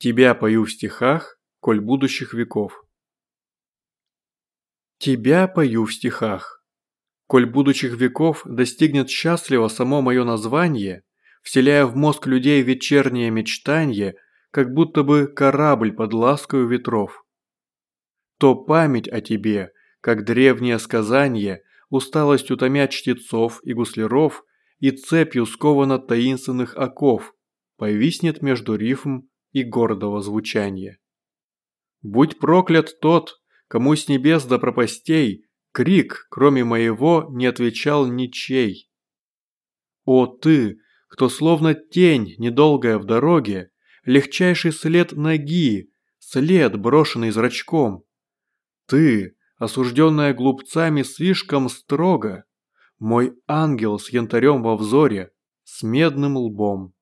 Тебя пою в стихах, коль будущих веков. Тебя пою в стихах. Коль будущих веков достигнет счастливо само мое название, вселяя в мозг людей вечернее мечтанье, как будто бы корабль под ласкою ветров. То память о тебе, как древнее сказание, усталость утомя чтецов и гусляров и цепью скована таинственных оков, повиснет между рифм и гордого звучания. Будь проклят тот, кому с небес до пропастей крик, кроме моего, не отвечал ничей. О ты, кто словно тень, недолгая в дороге, легчайший след ноги, след, брошенный зрачком. Ты, осужденная глупцами слишком строго, мой ангел с янтарем во взоре, с медным лбом.